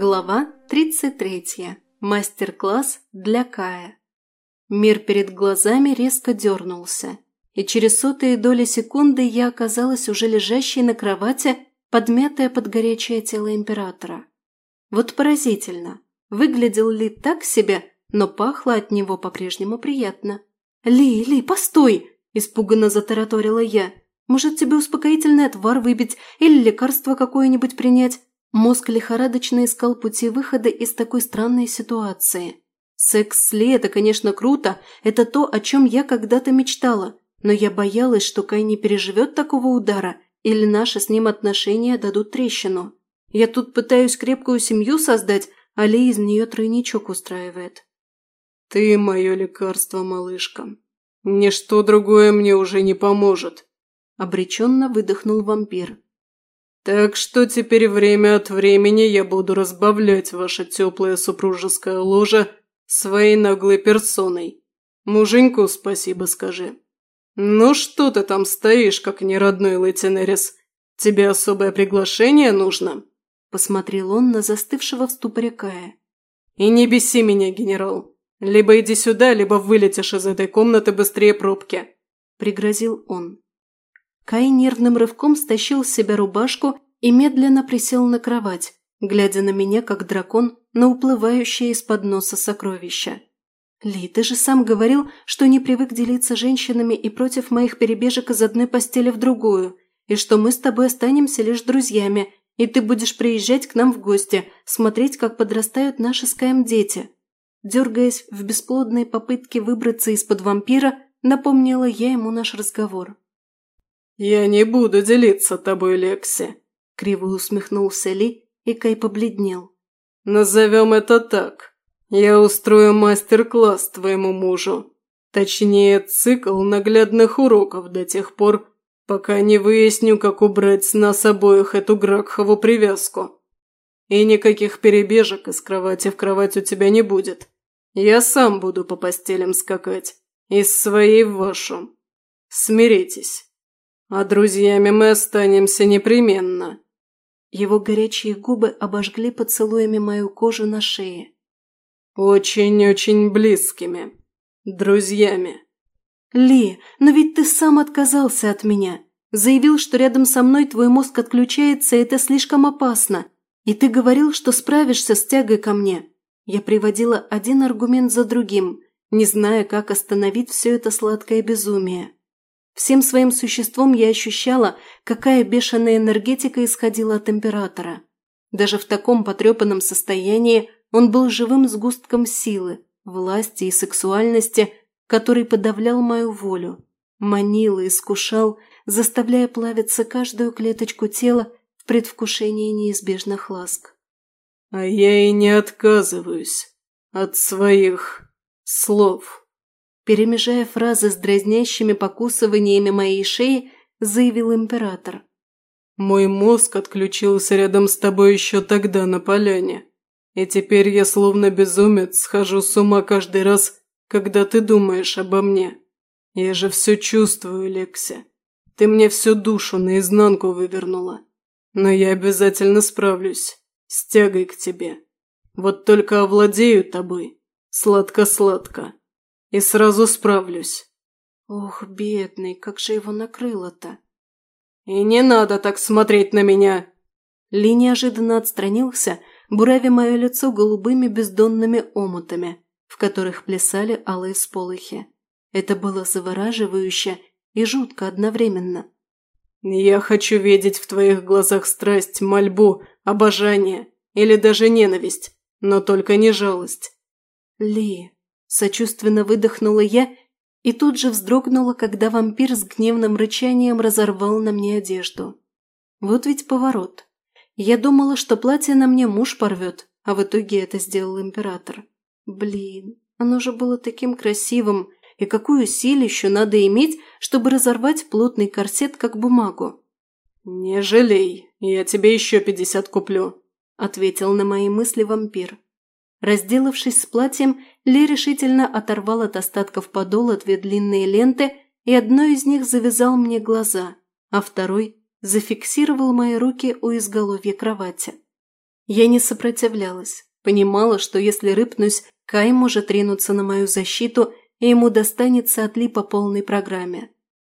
Глава 33. Мастер-класс для Кая. Мир перед глазами резко дернулся, и через сотые доли секунды я оказалась уже лежащей на кровати, подмятая под горячее тело императора. Вот поразительно, выглядел Ли так себе, но пахло от него по-прежнему приятно. «Ли, Ли, постой!» – испуганно затараторила я. «Может, тебе успокоительный отвар выпить или лекарство какое-нибудь принять?» Мозг лихорадочно искал пути выхода из такой странной ситуации. Секс с Ли – это, конечно, круто, это то, о чем я когда-то мечтала, но я боялась, что Кай не переживет такого удара или наши с ним отношения дадут трещину. Я тут пытаюсь крепкую семью создать, а Ли из нее тройничок устраивает. «Ты мое лекарство, малышка. Ничто другое мне уже не поможет», – обреченно выдохнул вампир. Так что теперь время от времени я буду разбавлять ваше теплое супружеское ложе своей наглой персоной. Муженьку спасибо скажи. Ну что ты там стоишь, как неродной Лейтенерис? Тебе особое приглашение нужно?» Посмотрел он на застывшего в ступоре Кая. «И не беси меня, генерал. Либо иди сюда, либо вылетишь из этой комнаты быстрее пробки», – пригрозил он. Кай нервным рывком стащил с себя рубашку и медленно присел на кровать, глядя на меня, как дракон, на уплывающее из-под носа сокровища. «Ли, ты же сам говорил, что не привык делиться женщинами и против моих перебежек из одной постели в другую, и что мы с тобой останемся лишь друзьями, и ты будешь приезжать к нам в гости, смотреть, как подрастают наши с Каем дети». Дергаясь в бесплодной попытке выбраться из-под вампира, напомнила я ему наш разговор. «Я не буду делиться тобой, Лекси», – криво усмехнулся Ли, и Кай побледнел. «Назовем это так. Я устрою мастер-класс твоему мужу. Точнее, цикл наглядных уроков до тех пор, пока не выясню, как убрать с нас обоих эту Гракхову привязку. И никаких перебежек из кровати в кровать у тебя не будет. Я сам буду по постелям скакать. Из своей в вашу. Смиритесь». А друзьями мы останемся непременно». Его горячие губы обожгли поцелуями мою кожу на шее. «Очень-очень близкими. Друзьями». «Ли, но ведь ты сам отказался от меня. Заявил, что рядом со мной твой мозг отключается, и это слишком опасно. И ты говорил, что справишься с тягой ко мне». Я приводила один аргумент за другим, не зная, как остановить все это сладкое безумие. Всем своим существом я ощущала, какая бешеная энергетика исходила от императора. Даже в таком потрепанном состоянии он был живым сгустком силы, власти и сексуальности, который подавлял мою волю, манил и искушал, заставляя плавиться каждую клеточку тела в предвкушении неизбежных ласк. «А я и не отказываюсь от своих слов», перемежая фразы с дразнящими покусываниями моей шеи, заявил император. «Мой мозг отключился рядом с тобой еще тогда на поляне, и теперь я словно безумец схожу с ума каждый раз, когда ты думаешь обо мне. Я же все чувствую, Лекси. Ты мне всю душу наизнанку вывернула. Но я обязательно справлюсь с тягой к тебе. Вот только овладею тобой. Сладко-сладко и сразу справлюсь». «Ох, бедный, как же его накрыло-то!» «И не надо так смотреть на меня!» Ли неожиданно отстранился, буравя мое лицо голубыми бездонными омутами, в которых плясали алые сполохи. Это было завораживающе и жутко одновременно. «Я хочу видеть в твоих глазах страсть, мольбу, обожание или даже ненависть, но только не жалость». «Ли, Сочувственно выдохнула я и тут же вздрогнула, когда вампир с гневным рычанием разорвал на мне одежду. Вот ведь поворот. Я думала, что платье на мне муж порвет, а в итоге это сделал император. Блин, оно же было таким красивым, и какую силищу надо иметь, чтобы разорвать плотный корсет, как бумагу. «Не жалей, я тебе еще пятьдесят куплю», – ответил на мои мысли вампир. Разделавшись с платьем, ли решительно оторвал от остатков подола две длинные ленты, и одной из них завязал мне глаза, а второй зафиксировал мои руки у изголовья кровати. Я не сопротивлялась, понимала, что если рыпнусь, Кай может ринуться на мою защиту, и ему достанется от Ли по полной программе.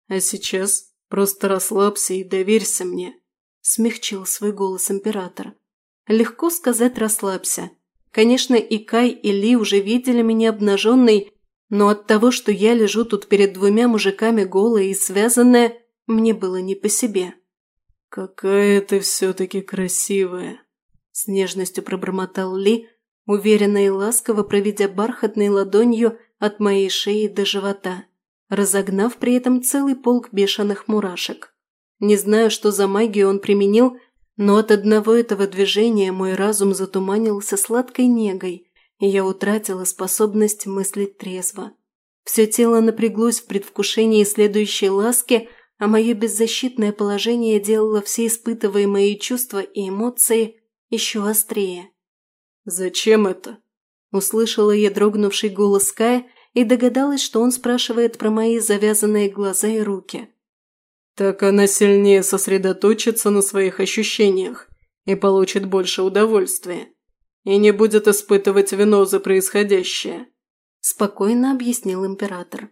«А сейчас просто расслабься и доверься мне», – смягчил свой голос император. Легко сказать «расслабься». Конечно, и Кай, и Ли уже видели меня обнаженной, но от того, что я лежу тут перед двумя мужиками голая и связанная, мне было не по себе. «Какая ты все-таки красивая!» С нежностью пробормотал Ли, уверенно и ласково проведя бархатной ладонью от моей шеи до живота, разогнав при этом целый полк бешеных мурашек. Не знаю, что за магию он применил, но от одного этого движения мой разум затуманился сладкой негой, и я утратила способность мыслить трезво. Все тело напряглось в предвкушении следующей ласки, а мое беззащитное положение делало все испытываемые чувства и эмоции еще острее. «Зачем это?» Услышала я дрогнувший голос Кая и догадалась, что он спрашивает про мои завязанные глаза и руки. Так она сильнее сосредоточится на своих ощущениях и получит больше удовольствия. И не будет испытывать вину за происходящее. Спокойно объяснил император.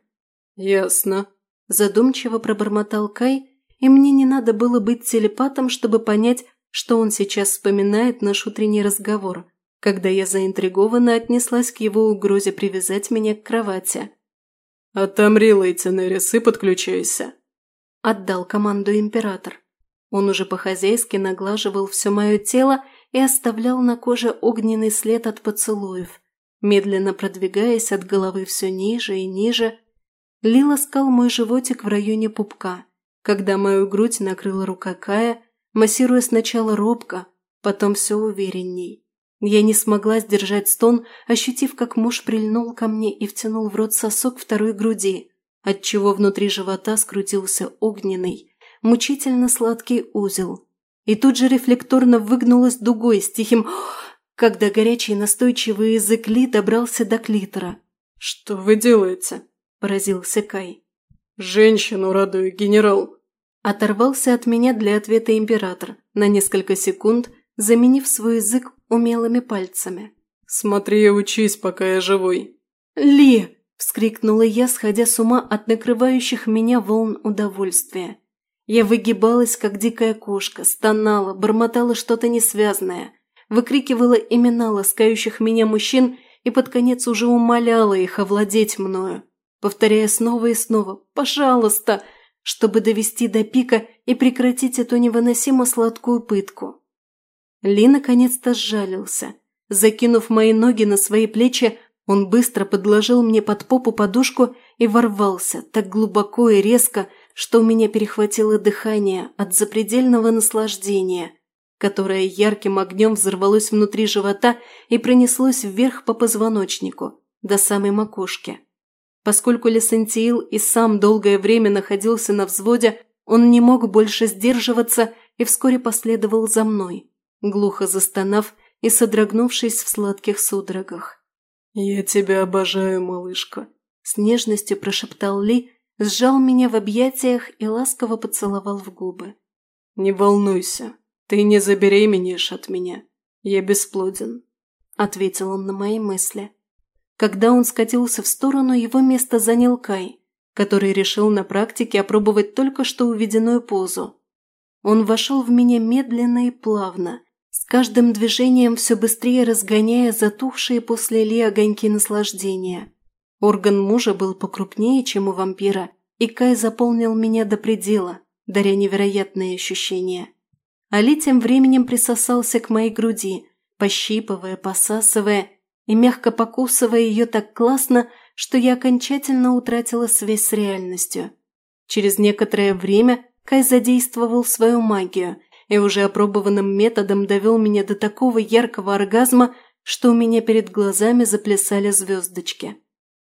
Ясно. Задумчиво пробормотал Кай, и мне не надо было быть телепатом, чтобы понять, что он сейчас вспоминает наш утренний разговор, когда я заинтригованно отнеслась к его угрозе привязать меня к кровати. «Отомри, Лейтенерис, и подключайся», – отдал команду император. Он уже по-хозяйски наглаживал все мое тело и оставлял на коже огненный след от поцелуев, медленно продвигаясь от головы все ниже и ниже. Лила скал мой животик в районе пупка, когда мою грудь накрыла рука Кая, массируя сначала робко, потом все уверенней. Я не смогла сдержать стон, ощутив, как муж прильнул ко мне и втянул в рот сосок второй груди отчего внутри живота скрутился огненный, мучительно сладкий узел. И тут же рефлекторно выгнулась дугой с тихим когда горячий настойчивый язык Ли добрался до клитора. «Что вы делаете?» – поразился Кай. «Женщину радую, генерал!» Оторвался от меня для ответа император, на несколько секунд заменив свой язык умелыми пальцами. «Смотри и учись, пока я живой!» «Ли!» Вскрикнула я, сходя с ума от накрывающих меня волн удовольствия. Я выгибалась, как дикая кошка, стонала, бормотала что-то несвязное, выкрикивала имена ласкающих меня мужчин и под конец уже умоляла их овладеть мною, повторяя снова и снова «пожалуйста», чтобы довести до пика и прекратить эту невыносимо сладкую пытку. Ли наконец-то сжалился. Закинув мои ноги на свои плечи, он быстро подложил мне под попу подушку и ворвался так глубоко и резко, что у меня перехватило дыхание от запредельного наслаждения, которое ярким огнем взорвалось внутри живота и пронеслось вверх по позвоночнику, до самой макушки. Поскольку Лесантиил и сам долгое время находился на взводе, он не мог больше сдерживаться и вскоре последовал за мной, глухо застонав и содрогнувшись в сладких судорогах. «Я тебя обожаю, малышка», – с нежностью прошептал Ли, сжал меня в объятиях и ласково поцеловал в губы. «Не волнуйся, ты не забеременеешь от меня. Я бесплоден», – ответил он на мои мысли. Когда он скатился в сторону, его место занял Кай, который решил на практике опробовать только что увиденную позу. Он вошел в меня медленно и плавно – с каждым движением все быстрее разгоняя затухшие после Ли огоньки наслаждения. Орган мужа был покрупнее, чем у вампира, и Кай заполнил меня до предела, даря невероятные ощущения. Али тем временем присосался к моей груди, пощипывая, посасывая и мягко покусывая ее так классно, что я окончательно утратила связь с реальностью. Через некоторое время Кай задействовал свою магию – и уже опробованным методом довел меня до такого яркого оргазма, что у меня перед глазами заплясали звездочки.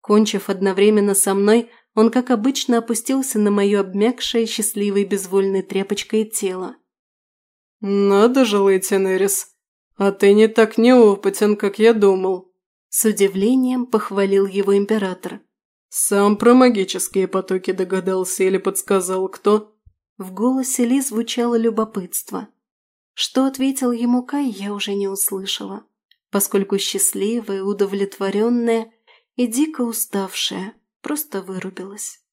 Кончив одновременно со мной, он, как обычно, опустился на мое обмякшее, счастливой безвольной тряпочкой тело. «Надо же, Лейтенерис, а ты не так неопытен, как я думал», – с удивлением похвалил его император. «Сам про магические потоки догадался или подсказал кто?» В голосе Ли звучало любопытство. Что ответил ему Кай, я уже не услышала, поскольку счастливая, удовлетворенная и дико уставшая просто вырубилась.